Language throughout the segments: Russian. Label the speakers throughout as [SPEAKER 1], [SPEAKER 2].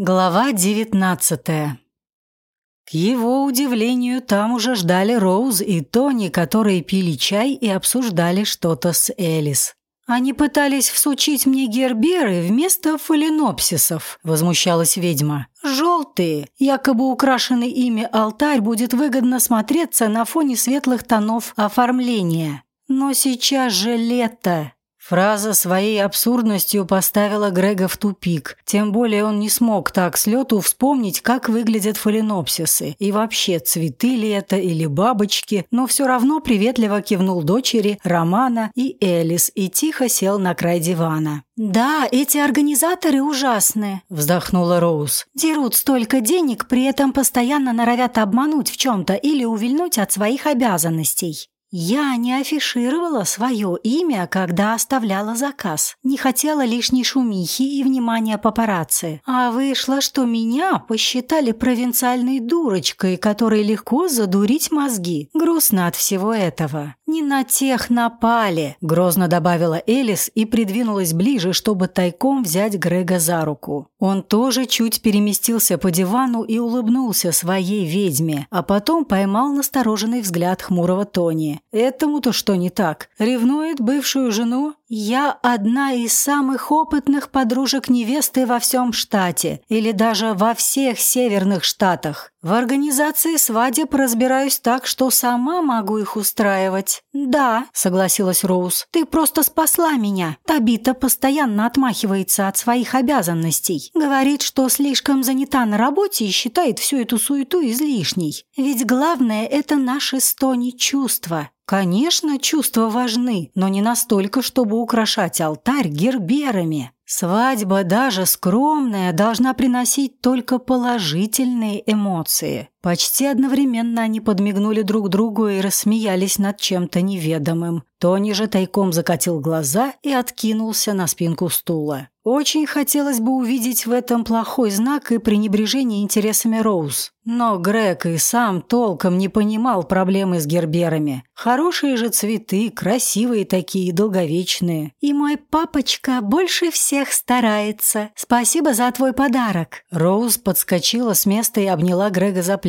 [SPEAKER 1] Глава девятнадцатая. К его удивлению, там уже ждали Роуз и Тони, которые пили чай и обсуждали что-то с Элис. «Они пытались всучить мне герберы вместо фаленопсисов», – возмущалась ведьма. «Желтые, якобы украшенный ими алтарь будет выгодно смотреться на фоне светлых тонов оформления. Но сейчас же лето, Фраза своей абсурдностью поставила Грега в тупик. Тем более он не смог так с лету вспомнить, как выглядят фаленопсисы. И вообще, цветы ли это или бабочки, но все равно приветливо кивнул дочери Романа и Элис и тихо сел на край дивана. «Да, эти организаторы ужасные», – вздохнула Роуз. «Дерут столько денег, при этом постоянно норовят обмануть в чем-то или увильнуть от своих обязанностей». Я не афишировала свое имя, когда оставляла заказ. Не хотела лишней шумихи и внимания папарацци. А вышло, что меня посчитали провинциальной дурочкой, которой легко задурить мозги. Грустно от всего этого. «Не на тех напали», – грозно добавила Элис и придвинулась ближе, чтобы тайком взять Грега за руку. Он тоже чуть переместился по дивану и улыбнулся своей ведьме, а потом поймал настороженный взгляд хмурого Тони. «Этому-то что не так? Ревнует бывшую жену? Я одна из самых опытных подружек невесты во всем штате, или даже во всех северных штатах. В организации свадеб разбираюсь так, что сама могу их устраивать. Да, согласилась Роуз. Ты просто спасла меня. Табита постоянно отмахивается от своих обязанностей. Говорит, что слишком занята на работе и считает всю эту суету излишней. Ведь главное это наши стони чувства. Конечно, чувства важны, но не настолько, чтобы украшать алтарь герберами. Свадьба, даже скромная, должна приносить только положительные эмоции. Почти одновременно они подмигнули друг другу и рассмеялись над чем-то неведомым. Тони же тайком закатил глаза и откинулся на спинку стула. Очень хотелось бы увидеть в этом плохой знак и пренебрежение интересами Роуз. Но Грег и сам толком не понимал проблемы с герберами. Хорошие же цветы, красивые такие, долговечные. И мой папочка больше всех старается. Спасибо за твой подарок. Роуз подскочила с места и обняла Грега за плечи.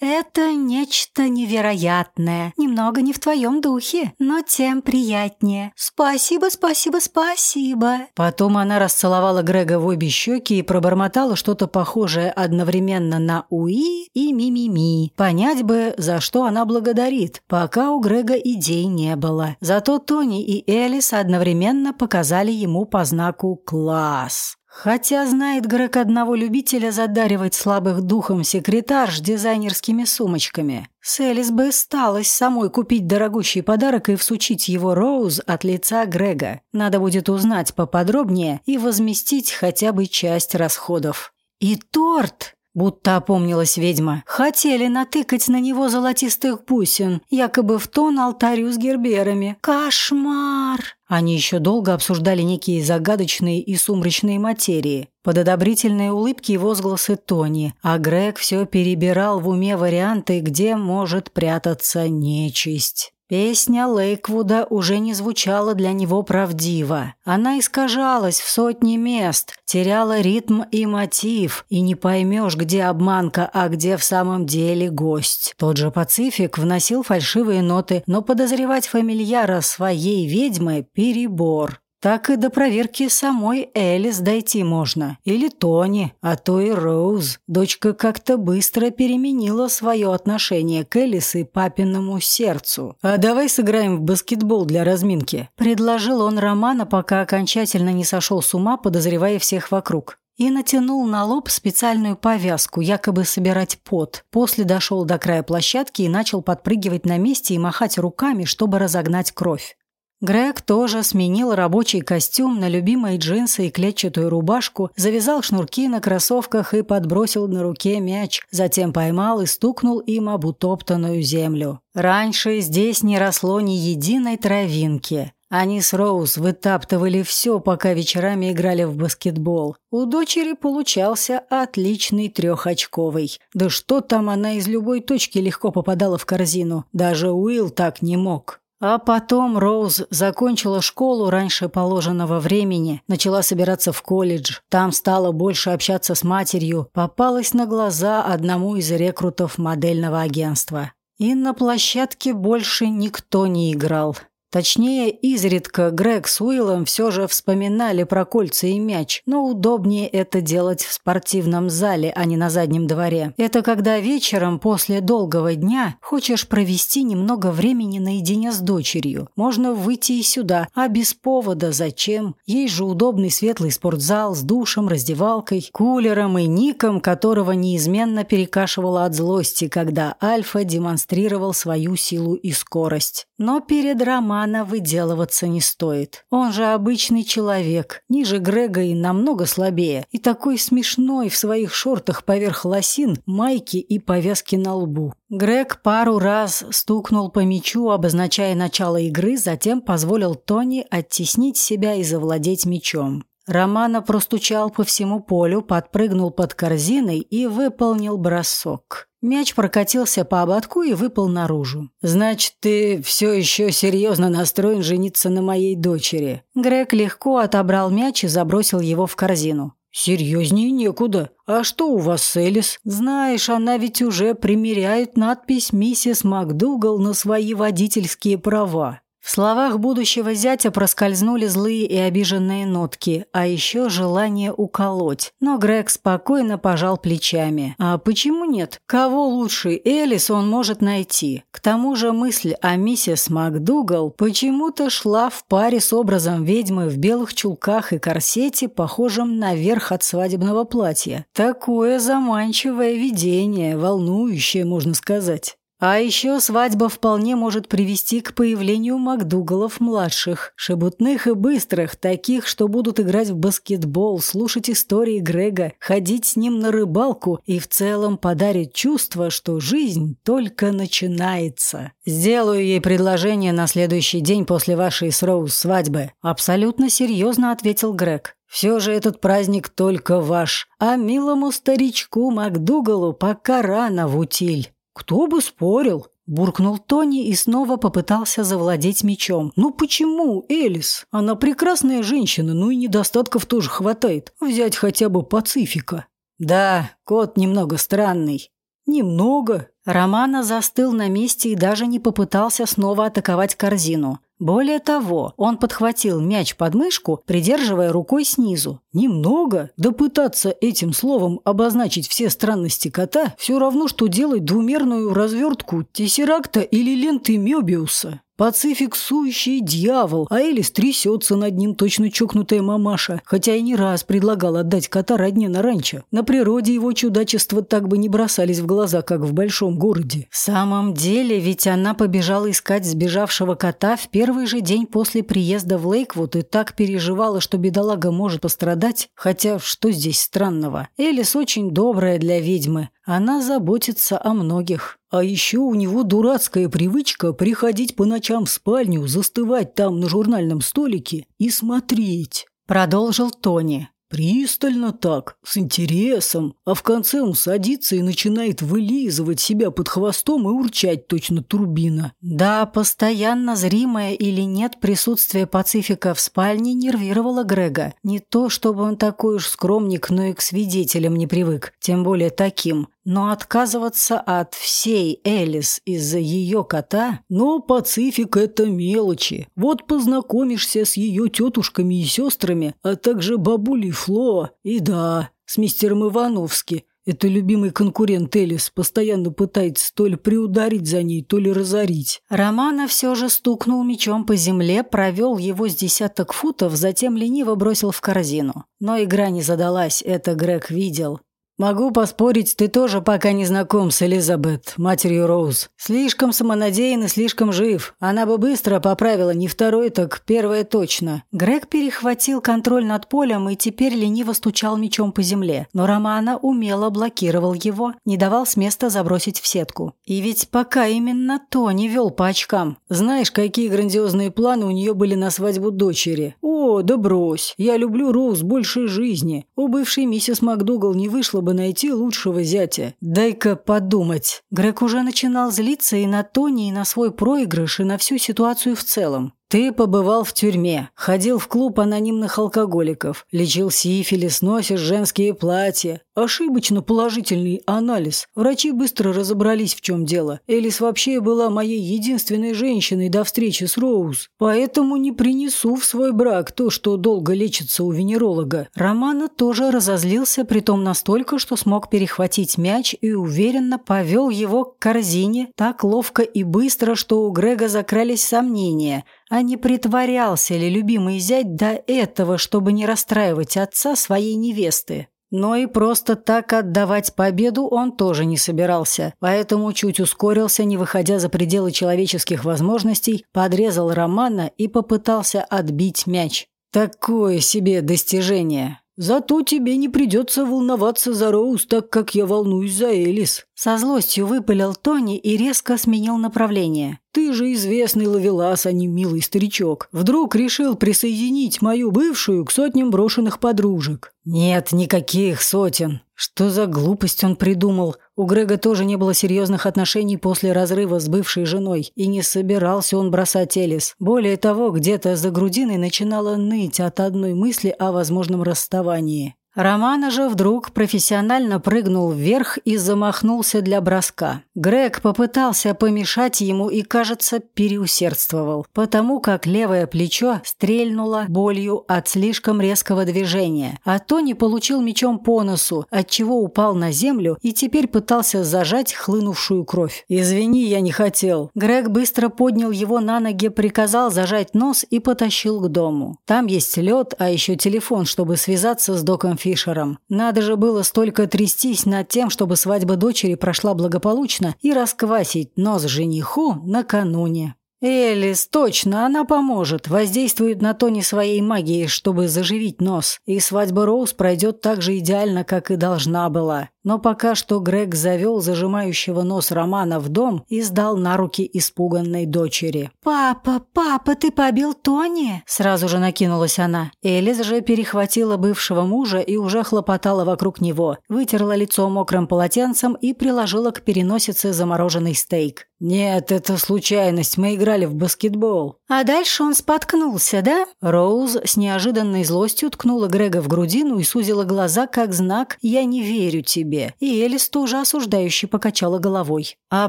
[SPEAKER 1] Это нечто невероятное. Немного не в твоем духе, но тем приятнее. Спасибо, спасибо, спасибо. Потом она расцеловала Грега в обе щеки и пробормотала что-то похожее одновременно на «уи» и «ми-ми-ми». Понять бы, за что она благодарит, пока у Грега идей не было. Зато Тони и Элис одновременно показали ему по знаку «класс». Хотя знает Грег одного любителя задаривать слабых духом секретарш дизайнерскими сумочками. С Элис бы сталось самой купить дорогущий подарок и всучить его Роуз от лица Грега. Надо будет узнать поподробнее и возместить хотя бы часть расходов. И торт! Будто опомнилась ведьма. Хотели натыкать на него золотистых бусин, якобы в тон алтарю с герберами. Кошмар! Они еще долго обсуждали некие загадочные и сумрачные материи. Под одобрительные улыбки и возгласы Тони, а Грег все перебирал в уме варианты, где может прятаться нечисть. Песня Лейквуда уже не звучала для него правдиво. Она искажалась в сотни мест, теряла ритм и мотив, и не поймешь, где обманка, а где в самом деле гость. Тот же Пацифик вносил фальшивые ноты, но подозревать фамильяра своей ведьмы – перебор. Так и до проверки самой Элис дойти можно. Или Тони, а то и Роуз. Дочка как-то быстро переменила свое отношение к Элис и папиному сердцу. «А давай сыграем в баскетбол для разминки», – предложил он Романа, пока окончательно не сошел с ума, подозревая всех вокруг и натянул на лоб специальную повязку, якобы собирать пот. После дошел до края площадки и начал подпрыгивать на месте и махать руками, чтобы разогнать кровь. Грег тоже сменил рабочий костюм на любимые джинсы и клетчатую рубашку, завязал шнурки на кроссовках и подбросил на руке мяч, затем поймал и стукнул им об утоптанную землю. Раньше здесь не росло ни единой травинки. Они с Роуз вытаптывали все, пока вечерами играли в баскетбол. У дочери получался отличный трехочковый. Да что там, она из любой точки легко попадала в корзину. Даже Уилл так не мог. А потом Роуз закончила школу раньше положенного времени, начала собираться в колледж. Там стала больше общаться с матерью, попалась на глаза одному из рекрутов модельного агентства. И на площадке больше никто не играл. Точнее, изредка Грег с Уиллом все же вспоминали про кольца и мяч, но удобнее это делать в спортивном зале, а не на заднем дворе. Это когда вечером после долгого дня хочешь провести немного времени наедине с дочерью. Можно выйти и сюда, а без повода зачем? Есть же удобный светлый спортзал с душем, раздевалкой, кулером и ником, которого неизменно перекашивало от злости, когда Альфа демонстрировал свою силу и скорость. Но перед Романа выделываться не стоит. Он же обычный человек, ниже Грега и намного слабее. И такой смешной в своих шортах поверх лосин, майки и повязки на лбу. Грег пару раз стукнул по мячу, обозначая начало игры, затем позволил Тони оттеснить себя и завладеть мячом. Романа простучал по всему полю, подпрыгнул под корзиной и выполнил бросок. Мяч прокатился по ободку и выпал наружу. «Значит, ты все еще серьезно настроен жениться на моей дочери?» Грег легко отобрал мяч и забросил его в корзину. «Серьезнее некуда. А что у вас с Элис? Знаешь, она ведь уже примеряет надпись «Миссис МакДугал» на свои водительские права. В словах будущего зятя проскользнули злые и обиженные нотки, а еще желание уколоть. Но Грег спокойно пожал плечами. А почему нет? Кого лучше Элис он может найти? К тому же мысль о миссис МакДугал почему-то шла в паре с образом ведьмы в белых чулках и корсете, похожем на верх от свадебного платья. Такое заманчивое видение, волнующее, можно сказать. А еще свадьба вполне может привести к появлению Макдугалов-младших, шебутных и быстрых, таких, что будут играть в баскетбол, слушать истории Грега, ходить с ним на рыбалку и в целом подарит чувство, что жизнь только начинается. Сделаю ей предложение на следующий день после вашей с Роуз свадьбы. Абсолютно серьезно ответил Грег. Все же этот праздник только ваш, а милому старичку Макдугалу пока рано в утиль. «Кто бы спорил?» – буркнул Тони и снова попытался завладеть мечом. «Ну почему, Элис? Она прекрасная женщина, ну и недостатков тоже хватает. Взять хотя бы Пацифика». «Да, кот немного странный». «Немного». Романа застыл на месте и даже не попытался снова атаковать корзину. Более того, он подхватил мяч под мышку, придерживая рукой снизу. Немного? Да пытаться этим словом обозначить все странности кота все равно, что делать двумерную развертку тессеракта или ленты Мёбиуса. Пацифик – дьявол, а Элис трясется над ним точно чокнутая мамаша, хотя и не раз предлагал отдать кота родне на ранчо. На природе его чудачества так бы не бросались в глаза, как в большом городе. В самом деле, ведь она побежала искать сбежавшего кота в первый же день после приезда в Лейквуд и так переживала, что бедолага может пострадать, хотя что здесь странного? Элис очень добрая для ведьмы, она заботится о многих. А еще у него дурацкая привычка приходить по ночам в спальню, застывать там на журнальном столике и смотреть. Продолжил Тони. Пристально так, с интересом, а в конце он садится и начинает вылизывать себя под хвостом и урчать точно турбина. Да, постоянно зримое или нет присутствие Пацифика в спальне нервировало Грега. Не то, чтобы он такой уж скромник, но и к свидетелям не привык, тем более таким. Но отказываться от всей Элис из-за ее кота? Но Пацифик – это мелочи. Вот познакомишься с ее тетушками и сестрами, а также бабулей Фло. И да, с мистером Ивановски. Это любимый конкурент Элис постоянно пытается то ли приударить за ней, то ли разорить. Романа все же стукнул мечом по земле, провел его с десяток футов, затем лениво бросил в корзину. Но игра не задалась, это Грег видел. «Могу поспорить, ты тоже пока не знаком с Элизабет, матерью Роуз. Слишком самонадеян и слишком жив. Она бы быстро поправила не второй, так первое точно». Грег перехватил контроль над полем и теперь лениво стучал мечом по земле. Но Романа умело блокировал его, не давал с места забросить в сетку. И ведь пока именно то не вел по очкам. Знаешь, какие грандиозные планы у нее были на свадьбу дочери? О, да брось. Я люблю Роуз больше жизни. У бывшей миссис МакДугал не вышло бы
[SPEAKER 2] чтобы найти лучшего зятя.
[SPEAKER 1] Дай-ка подумать. Грег уже начинал злиться и на Тони, и на свой проигрыш, и на всю ситуацию в целом. Ты побывал в тюрьме, ходил в клуб анонимных алкоголиков, лечил сифилис, носишь женские платья. Ошибочно положительный анализ. Врачи быстро разобрались, в чем дело. Элис вообще была моей единственной женщиной до встречи с Роуз. Поэтому не принесу в свой брак то, что долго лечится у венеролога. Романа тоже разозлился, притом настолько, что смог перехватить мяч и уверенно повел его к корзине так ловко и быстро, что у Грега закрались сомнения – а не притворялся ли любимый зять до этого, чтобы не расстраивать отца своей невесты. Но и просто так отдавать победу он тоже не собирался, поэтому чуть ускорился, не выходя за пределы человеческих возможностей, подрезал Романа и попытался отбить мяч. Такое себе достижение. Зато тебе не придется волноваться за Роуз, так как я волнуюсь за Элис. Со злостью выпалил Тони и резко сменил направление. Ты же известный ловелас, а не милый старичок. Вдруг решил присоединить мою бывшую к сотням брошенных подружек. Нет никаких сотен. Что за глупость он придумал? У Грега тоже не было серьезных отношений после разрыва с бывшей женой, и не собирался он бросать Элис. Более того, где-то за грудиной начинало ныть от одной мысли о возможном расставании. Романа же вдруг профессионально прыгнул вверх и замахнулся для броска. Грег попытался помешать ему и, кажется, переусердствовал, потому как левое плечо стрельнуло болью от слишком резкого движения, а Тони получил мечом по носу, отчего упал на землю и теперь пытался зажать хлынувшую кровь. «Извини, я не хотел». Грег быстро поднял его на ноги, приказал зажать нос и потащил к дому. Там есть лед, а еще телефон, чтобы связаться с доком Фишером. Надо же было столько трястись над тем, чтобы свадьба дочери прошла благополучно и расквасить нос жениху накануне. Элис, точно, она поможет. Воздействует на Тони своей магией, чтобы заживить нос. И свадьба Роуз пройдет так же идеально, как и должна была. Но пока что Грег завел зажимающего нос Романа в дом и сдал на руки испуганной дочери.
[SPEAKER 3] «Папа, папа, ты побил Тони?»
[SPEAKER 1] Сразу же накинулась она. Элис же перехватила бывшего мужа и уже хлопотала вокруг него. Вытерла лицо мокрым полотенцем и приложила к переносице замороженный стейк. «Нет, это случайность. Мы играли в баскетбол».
[SPEAKER 3] «А дальше он споткнулся, да?»
[SPEAKER 1] Роуз с неожиданной злостью ткнула Грега в грудину и сузила глаза, как знак «Я не верю тебе» себе, и Элис тоже осуждающе покачала головой. А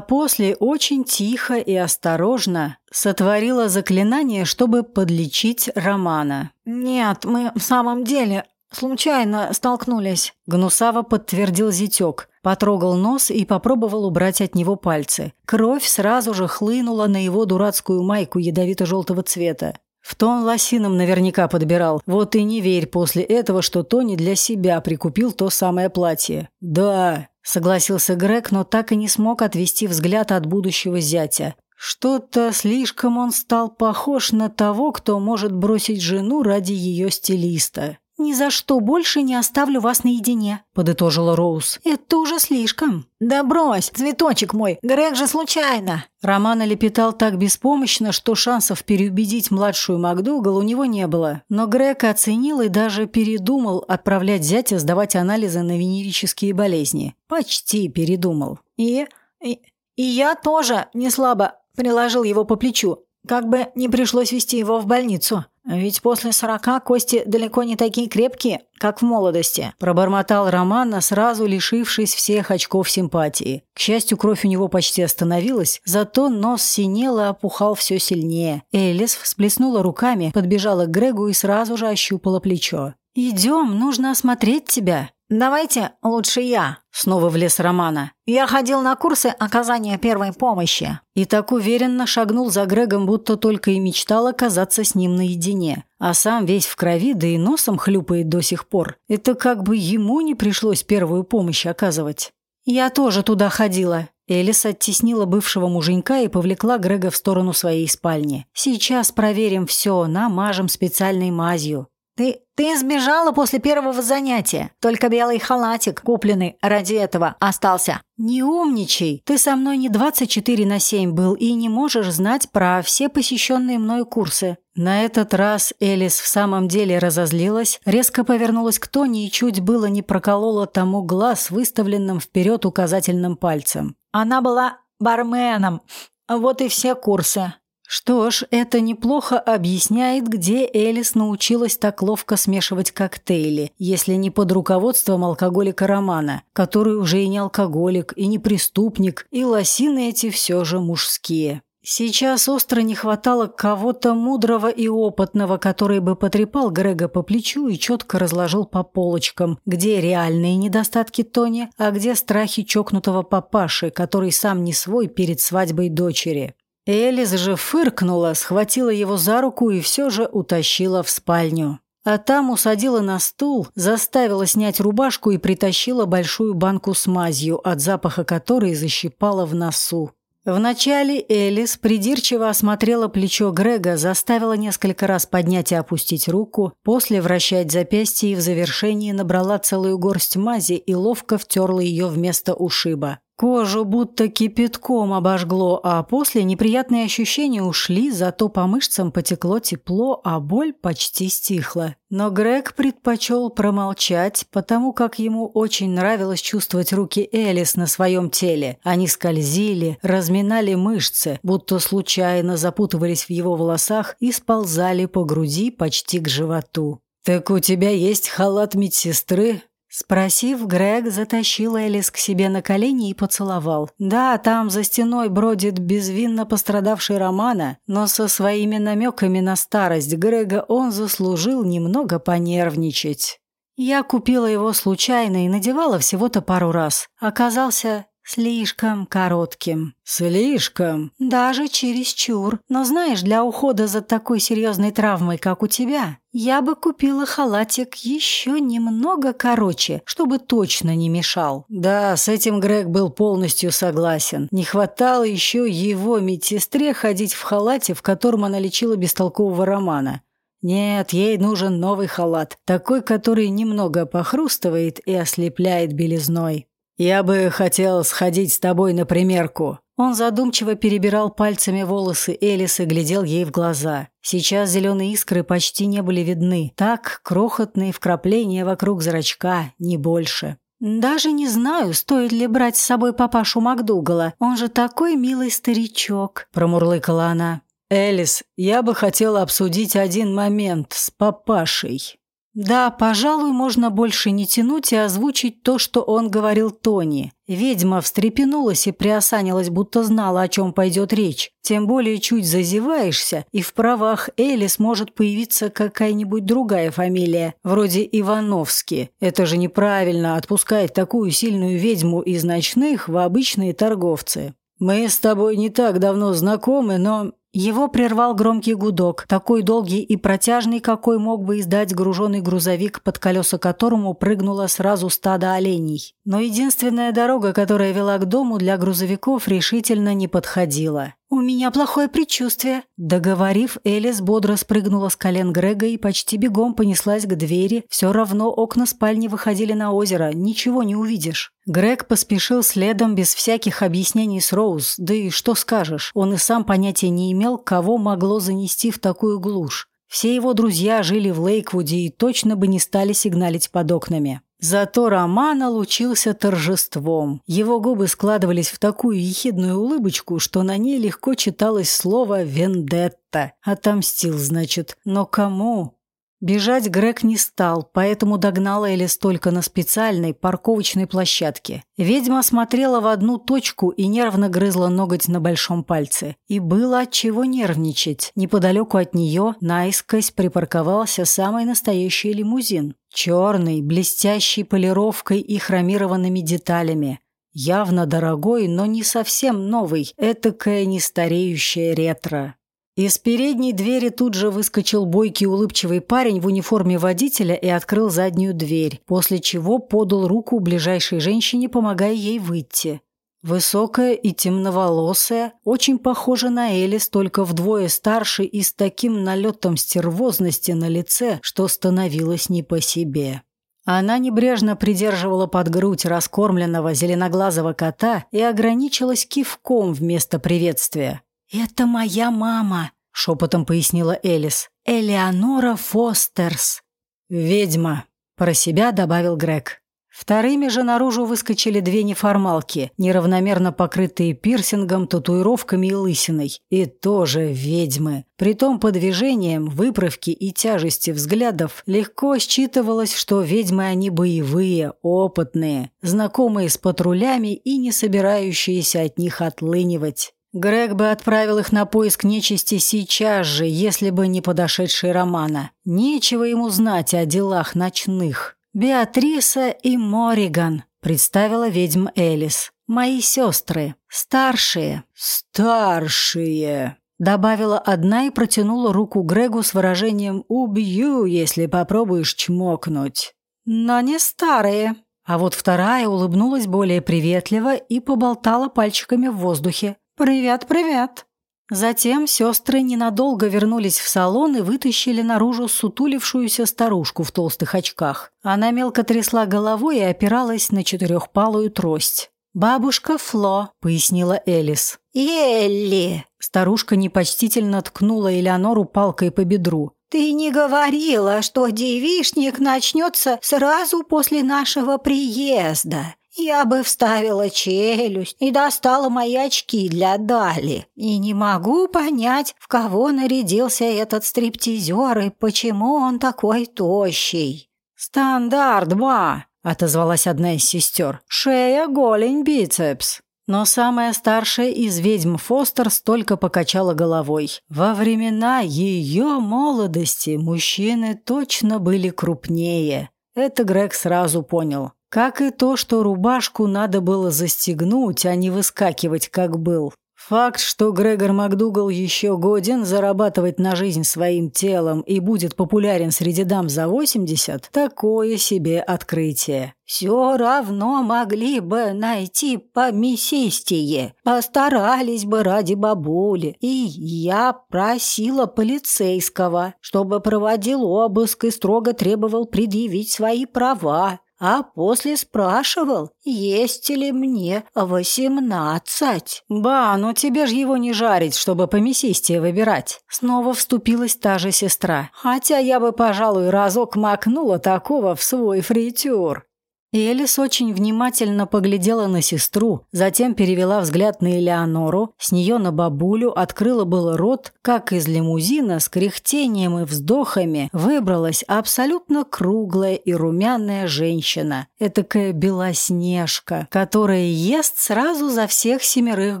[SPEAKER 1] после очень тихо и осторожно сотворила заклинание, чтобы подлечить Романа.
[SPEAKER 3] «Нет, мы в самом деле случайно столкнулись», —
[SPEAKER 1] Гнусаво подтвердил зятек. Потрогал нос и попробовал убрать от него пальцы. Кровь сразу же хлынула на его дурацкую майку ядовито-желтого цвета. В тон лосином наверняка подбирал. Вот и не верь после этого, что Тони для себя прикупил то самое платье. Да, согласился Грег, но так и не смог отвести взгляд от будущего зятя. Что-то слишком он стал похож на того, кто может бросить жену ради ее стилиста.
[SPEAKER 3] «Ни за что больше не оставлю вас наедине», –
[SPEAKER 1] подытожила Роуз.
[SPEAKER 3] «Это уже слишком».
[SPEAKER 4] «Да брось, цветочек мой, Грег же случайно».
[SPEAKER 1] Роман лепетал так беспомощно, что шансов переубедить младшую МакДугал у него не было. Но Грег оценил и даже передумал отправлять зятя сдавать анализы на венерические болезни. Почти передумал.
[SPEAKER 4] «И... и, и я тоже не слабо приложил его по плечу. Как бы не пришлось вести его в больницу. Ведь после сорока кости далеко не такие крепкие, как в молодости.
[SPEAKER 1] Пробормотал Романа, сразу лишившись всех очков симпатии. К счастью, кровь у него почти остановилась, зато нос синел и опухал все сильнее. Элис всплеснула руками, подбежала к Грегу и сразу же ощупала плечо. «Идем, нужно осмотреть тебя»,
[SPEAKER 4] «Давайте лучше я», —
[SPEAKER 1] снова влез Романа.
[SPEAKER 4] «Я ходил на курсы оказания первой помощи».
[SPEAKER 1] И так уверенно шагнул за Грегом, будто только и мечтал оказаться с ним наедине. А сам весь в крови, да и носом хлюпает до сих пор. Это как бы ему не пришлось первую помощь оказывать. «Я тоже туда ходила», Элис оттеснила бывшего муженька и повлекла Грега в сторону своей спальни. «Сейчас проверим все, намажем специальной мазью.
[SPEAKER 4] Ты, ты сбежала после первого занятия. Только белый халатик, купленный ради этого, остался.
[SPEAKER 1] Не умничай. Ты со мной не 24 на 7 был и не можешь знать про все посещенные мной курсы. На этот раз Элис в самом деле разозлилась, резко повернулась к Тони и чуть было не проколола тому глаз, выставленным вперед указательным пальцем.
[SPEAKER 4] Она была барменом. Вот и все курсы.
[SPEAKER 1] Что ж, это неплохо объясняет, где Элис научилась так ловко смешивать коктейли, если не под руководством алкоголика Романа, который уже и не алкоголик, и не преступник, и лосины эти все же мужские. Сейчас остро не хватало кого-то мудрого и опытного, который бы потрепал Грега по плечу и четко разложил по полочкам, где реальные недостатки Тони, а где страхи чокнутого папаши, который сам не свой перед свадьбой дочери. Элис же фыркнула, схватила его за руку и все же утащила в спальню. А там усадила на стул, заставила снять рубашку и притащила большую банку с мазью, от запаха которой защипала в носу. Вначале Элис придирчиво осмотрела плечо Грега, заставила несколько раз поднять и опустить руку, после вращать запястье и в завершении набрала целую горсть мази и ловко втерла ее вместо ушиба. Кожу будто кипятком обожгло, а после неприятные ощущения ушли, зато по мышцам потекло тепло, а боль почти стихла. Но Грег предпочел промолчать, потому как ему очень нравилось чувствовать руки Элис на своем теле. Они скользили, разминали мышцы, будто случайно запутывались в его волосах и сползали по груди почти к животу. «Так у тебя есть халат медсестры?» Спросив, Грег затащил Элис к себе на колени и поцеловал. Да, там за стеной бродит безвинно пострадавший Романа, но со своими намеками на старость Грега он заслужил немного понервничать. Я купила его случайно и надевала всего-то пару раз. Оказался Слишком коротким. Слишком? Даже чересчур. Но знаешь, для ухода за такой серьезной травмой, как у тебя, я бы купила халатик еще немного короче, чтобы точно не мешал. Да, с этим Грег был полностью согласен. Не хватало еще его медсестре ходить в халате, в котором она лечила бестолкового романа. Нет, ей нужен новый халат, такой, который немного похрустывает и ослепляет белизной. «Я бы хотел сходить с тобой на примерку». Он задумчиво перебирал пальцами волосы Элис и глядел ей в глаза. Сейчас зеленые искры почти не были видны. Так, крохотные вкрапления вокруг зрачка, не больше. «Даже не знаю, стоит ли брать с собой папашу Макдугала. Он же такой милый старичок», – промурлыкала она. «Элис, я бы хотела обсудить один момент с папашей». Да, пожалуй, можно больше не тянуть и озвучить то, что он говорил Тони. Ведьма встрепенулась и приосанилась, будто знала, о чем пойдет речь. Тем более чуть зазеваешься, и в правах Элис может появиться какая-нибудь другая фамилия, вроде Ивановски. Это же неправильно отпускать такую сильную ведьму из ночных в обычные торговцы. Мы с тобой не так давно знакомы, но его прервал громкий гудок, такой долгий и протяжный, какой мог бы издать груженный грузовик, под колеса которому прыгнуло сразу стадо оленей. Но единственная дорога, которая вела к дому для грузовиков, решительно не подходила. «У меня плохое предчувствие». Договорив, Элис бодро спрыгнула с колен Грега и почти бегом понеслась к двери. Все равно окна спальни выходили на озеро, ничего не увидишь. Грег поспешил следом без всяких объяснений с Роуз. Да и что скажешь, он и сам понятия не имел, кого могло занести в такую глушь. Все его друзья жили в Лейквуде и точно бы не стали сигналить под окнами. Зато Роман лучился торжеством. Его губы складывались в такую ехидную улыбочку, что на ней легко читалось слово «вендетта». Отомстил, значит. Но кому? Бежать Грег не стал, поэтому догнала Элис только на специальной парковочной площадке. Ведьма смотрела в одну точку и нервно грызла ноготь на большом пальце. И было от чего нервничать. Неподалеку от нее наискось припарковался самый настоящий лимузин. Черный, блестящий полировкой и хромированными деталями. Явно дорогой, но не совсем новый, этакая нестареющая ретро. Из передней двери тут же выскочил бойкий улыбчивый парень в униформе водителя и открыл заднюю дверь, после чего подал руку ближайшей женщине, помогая ей выйти. Высокая и темноволосая, очень похожа на Элис, только вдвое старше и с таким налетом стервозности на лице, что становилось не по себе. Она небрежно придерживала под грудь раскормленного зеленоглазого кота и ограничилась кивком вместо приветствия. «Это моя мама», — шепотом пояснила Элис. «Элеонора Фостерс». «Ведьма», — про себя добавил Грег. Вторыми же наружу выскочили две неформалки, неравномерно покрытые пирсингом, татуировками и лысиной. И тоже ведьмы. Притом по движениям, выправке и тяжести взглядов легко считывалось, что ведьмы они боевые, опытные, знакомые с патрулями и не собирающиеся от них отлынивать. Грег бы отправил их на поиск нечисти сейчас же, если бы не подошедший Романа. Нечего ему знать о делах ночных. «Беатриса и Мориган», — представила ведьм Элис. «Мои сестры. Старшие».
[SPEAKER 2] «Старшие», —
[SPEAKER 1] добавила одна и протянула руку Грегу с выражением «Убью, если попробуешь чмокнуть».
[SPEAKER 3] «Но не старые».
[SPEAKER 1] А вот вторая улыбнулась более приветливо и поболтала пальчиками в воздухе.
[SPEAKER 3] «Привет, привет».
[SPEAKER 1] Затем сестры ненадолго вернулись в салон и вытащили наружу сутулившуюся старушку в толстых очках. Она мелко трясла головой и опиралась на четырехпалую трость. «Бабушка Фло», — пояснила Элис.
[SPEAKER 3] «Элли!»
[SPEAKER 1] — старушка непочтительно ткнула Элеонору палкой по бедру.
[SPEAKER 3] «Ты не говорила, что девишник начнется сразу после нашего приезда. Я бы вставила челюсть и достала мои очки для Дали. И не могу понять, в кого нарядился этот стриптизер и почему он такой тощий.
[SPEAKER 1] «Стандарт, ба!» — отозвалась одна из сестер. «Шея, голень, бицепс». Но самая старшая из ведьм Фостер столько покачала головой. Во времена ее молодости мужчины точно были крупнее. Это Грег сразу понял. Как и то, что рубашку надо было застегнуть, а не выскакивать, как был. Факт, что Грегор МакДугал еще годен зарабатывать на жизнь своим телом и будет популярен среди дам за 80 – такое себе открытие.
[SPEAKER 3] «Все равно могли бы найти помесистее, постарались бы ради бабули. И я просила полицейского, чтобы проводил обыск и строго требовал предъявить свои права а после спрашивал, есть ли мне восемнадцать.
[SPEAKER 1] «Ба, ну тебе ж его не жарить, чтобы по мясистее выбирать». Снова вступилась та же сестра. «Хотя я бы, пожалуй, разок макнула такого в свой фритюр». Элис очень внимательно поглядела на сестру, затем перевела взгляд на Элеонору, с нее на бабулю, открыла было рот, как из лимузина с кряхтением и вздохами выбралась абсолютно круглая и румяная женщина, этакая белоснежка, которая ест сразу за всех семерых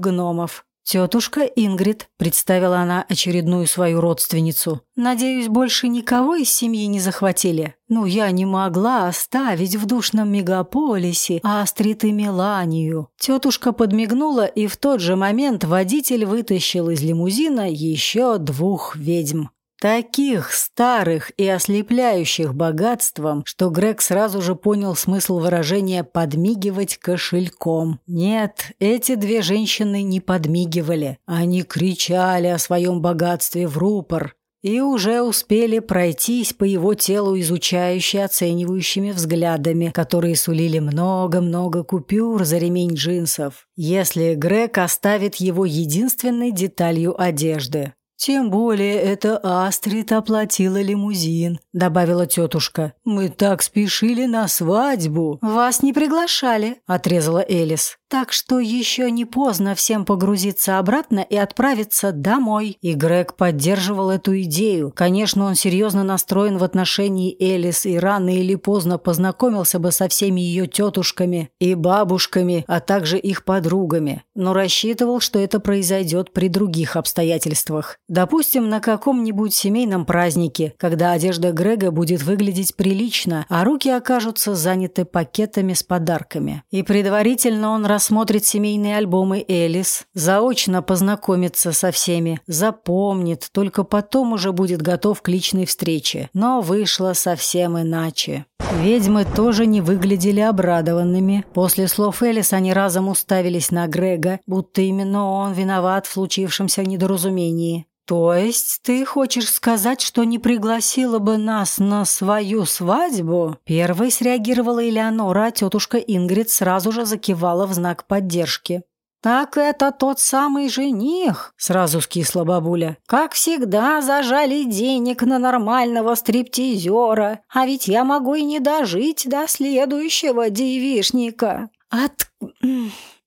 [SPEAKER 1] гномов. «Тетушка Ингрид», — представила она очередную свою родственницу. «Надеюсь, больше никого из семьи не захватили? Ну, я не могла оставить в душном мегаполисе Астрид и Меланию». Тетушка подмигнула, и в тот же момент водитель вытащил из лимузина еще двух ведьм. Таких старых и ослепляющих богатством, что Грег сразу же понял смысл выражения «подмигивать кошельком». Нет, эти две женщины не подмигивали. Они кричали о своем богатстве в рупор и уже успели пройтись по его телу изучающие оценивающими взглядами, которые сулили много-много купюр за ремень джинсов, если Грег оставит его единственной деталью одежды. «Тем более это Астрид оплатила лимузин», – добавила тетушка. «Мы так спешили на свадьбу».
[SPEAKER 3] «Вас не приглашали», –
[SPEAKER 1] отрезала Элис.
[SPEAKER 3] Так что еще не поздно всем погрузиться обратно и отправиться домой.
[SPEAKER 1] И Грег поддерживал эту идею. Конечно, он серьезно настроен в отношении Элис и рано или поздно познакомился бы со всеми ее тетушками и бабушками, а также их подругами. Но рассчитывал, что это произойдет при других обстоятельствах. Допустим, на каком-нибудь семейном празднике, когда одежда Грега будет выглядеть прилично, а руки окажутся заняты пакетами с подарками. И предварительно он просмотрит семейные альбомы Элис, заочно познакомится со всеми, запомнит, только потом уже будет готов к личной встрече. Но вышло совсем иначе. Ведьмы тоже не выглядели обрадованными. После слов Элис они разом уставились на Грега, будто именно он виноват в случившемся недоразумении. «То есть ты хочешь сказать, что не пригласила бы нас на свою свадьбу?» Первой среагировала Элеонора, а тетушка Ингрид сразу же закивала в знак поддержки.
[SPEAKER 3] «Так это тот самый жених», — сразу скисла бабуля. «Как всегда зажали денег на нормального стриптизера, а ведь я могу и не дожить до следующего девишника».
[SPEAKER 1] «От...»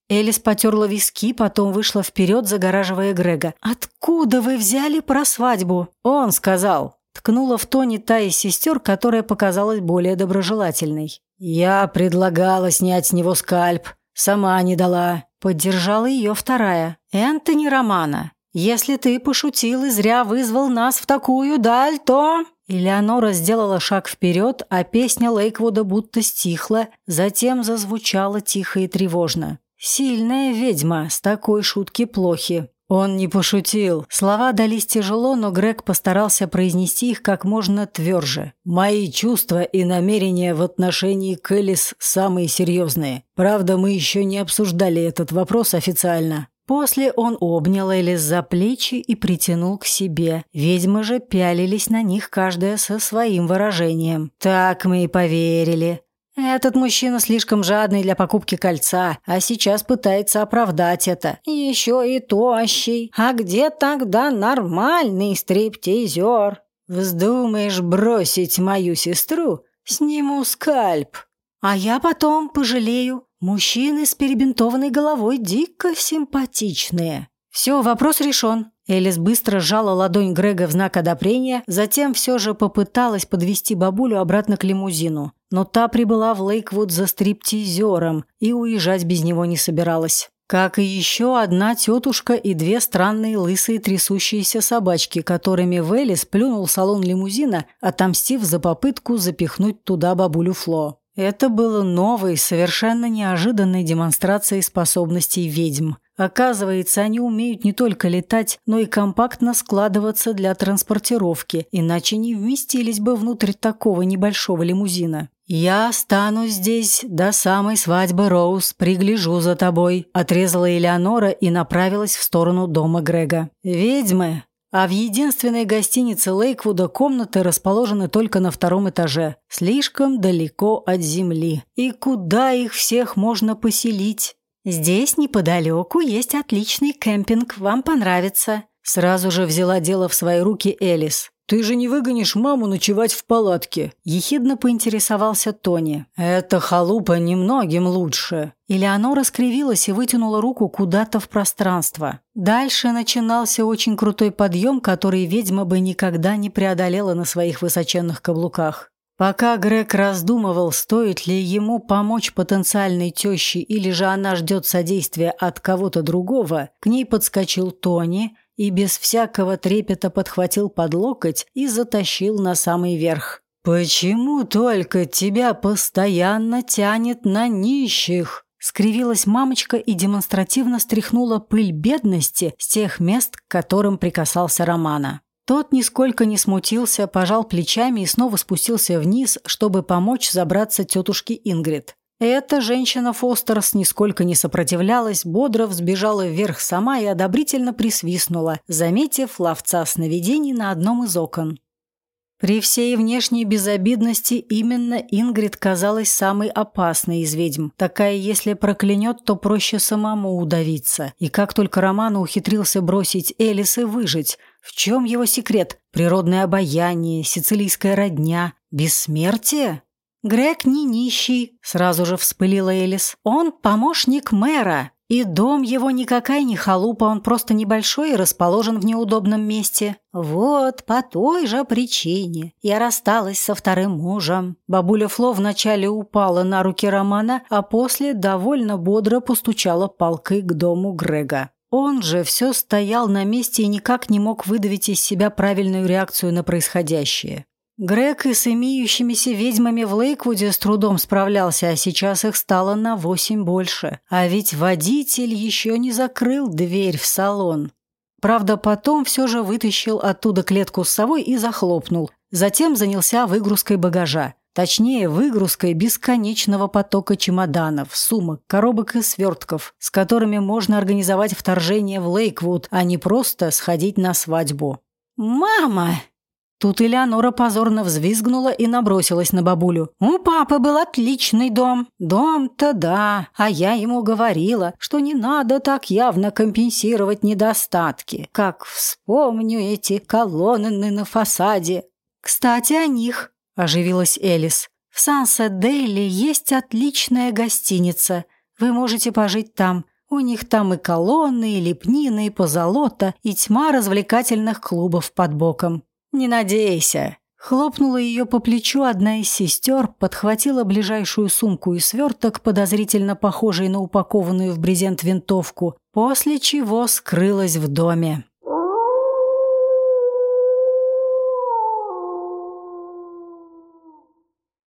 [SPEAKER 1] Элис потерла виски, потом вышла вперед, загораживая Грега. «Откуда вы взяли про свадьбу?» «Он сказал». Ткнула в Тони та из сестер, которая показалась более доброжелательной. «Я предлагала снять с него скальп. Сама не дала». Поддержала ее вторая. «Энтони Романа, если ты пошутил и зря вызвал нас в такую даль, то...» Элеонора сделала шаг вперед, а песня Лейквуда будто стихла, затем зазвучала тихо и тревожно. Сильная ведьма, с такой шутки плохи. Он не пошутил. Слова дались тяжело, но Грег постарался произнести их как можно тверже. Мои чувства и намерения в отношении к Элис самые серьезные. Правда, мы еще не обсуждали этот вопрос официально. После он обнял Элис за плечи и притянул к себе. Ведьмы же пялились на них каждая со своим выражением. Так мы и поверили. Этот мужчина слишком жадный для покупки кольца, а сейчас пытается оправдать это.
[SPEAKER 3] Еще и тощий. А где тогда нормальный стриптизер?
[SPEAKER 2] Вздумаешь бросить мою сестру? Сниму скальп.
[SPEAKER 1] А я потом пожалею. Мужчины с перебинтованной головой дико симпатичные. Все, вопрос решен. Элис быстро сжала ладонь Грега в знак одобрения, затем все же попыталась подвести бабулю обратно к лимузину. Но та прибыла в Лейквуд за стриптизером и уезжать без него не собиралась. Как и еще одна тетушка и две странные лысые трясущиеся собачки, которыми Велес плюнул салон лимузина, отомстив за попытку запихнуть туда бабулю Фло. Это было новой, совершенно неожиданной демонстрацией способностей ведьм. Оказывается, они умеют не только летать, но и компактно складываться для транспортировки, иначе не вместились бы внутрь такого небольшого лимузина. «Я останусь здесь до самой свадьбы, Роуз, пригляжу за тобой», – отрезала Элеонора и направилась в сторону дома Грега. «Ведьмы!» А в единственной гостинице Лейквуда комнаты расположены только на втором этаже, слишком далеко от земли. И куда их всех можно поселить? «Здесь неподалеку есть отличный кемпинг, вам понравится». Сразу же взяла дело в свои руки Элис.
[SPEAKER 2] «Ты же не выгонишь маму ночевать в палатке?»
[SPEAKER 1] Ехидно поинтересовался Тони.
[SPEAKER 2] «Это халупа немногим лучше».
[SPEAKER 1] Элеонора скривилась и вытянула руку куда-то в пространство. Дальше начинался очень крутой подъем, который ведьма бы никогда не преодолела на своих высоченных каблуках. Пока Грег раздумывал, стоит ли ему помочь потенциальной теще или же она ждет содействия от кого-то другого, к ней подскочил Тони и без всякого трепета подхватил под локоть и затащил на самый верх. «Почему только тебя постоянно тянет на нищих?» Скривилась мамочка и демонстративно стряхнула пыль бедности с тех мест, к которым прикасался Романа. Тот нисколько не смутился, пожал плечами и снова спустился вниз, чтобы помочь забраться тетушке Ингрид. Эта женщина Фостерс нисколько не сопротивлялась, бодро взбежала вверх сама и одобрительно присвистнула, заметив ловца сновидений на одном из окон. При всей внешней безобидности именно Ингрид казалась самой опасной из ведьм. Такая, если проклянет, то проще самому удавиться. И как только Роман ухитрился бросить Элис и выжить, в чем его секрет? Природное обаяние, сицилийская родня, бессмертие? Грег не нищий, сразу же вспылила Элис. Он помощник мэра. И дом его никакая не халупа, он просто небольшой и расположен в неудобном месте. Вот, по той же причине я рассталась со вторым мужем. Бабуля Фло вначале упала на руки Романа, а после довольно бодро постучала палкой к дому Грега. Он же все стоял на месте и никак не мог выдавить из себя правильную реакцию на происходящее. Грег и с имеющимися ведьмами в Лейквуде с трудом справлялся, а сейчас их стало на восемь больше. А ведь водитель еще не закрыл дверь в салон. Правда, потом все же вытащил оттуда клетку с совой и захлопнул. Затем занялся выгрузкой багажа. Точнее, выгрузкой бесконечного потока чемоданов, сумок, коробок и свертков, с которыми можно организовать вторжение в Лейквуд, а не просто сходить на свадьбу.
[SPEAKER 3] «Мама!»
[SPEAKER 1] Тут Элеонора позорно взвизгнула и набросилась на бабулю. «У папы был отличный дом. Дом-то да, а я ему говорила, что не надо так явно компенсировать недостатки. Как вспомню эти колонны на фасаде». «Кстати, о них», – оживилась Элис. «В Сансет-Дейли есть отличная гостиница. Вы можете пожить там. У них там и колонны, и лепнины, и позолота, и тьма развлекательных клубов под боком». «Не надейся!» Хлопнула ее по плечу одна из сестер, подхватила ближайшую сумку и сверток, подозрительно похожий на упакованную в брезент винтовку, после чего скрылась в доме.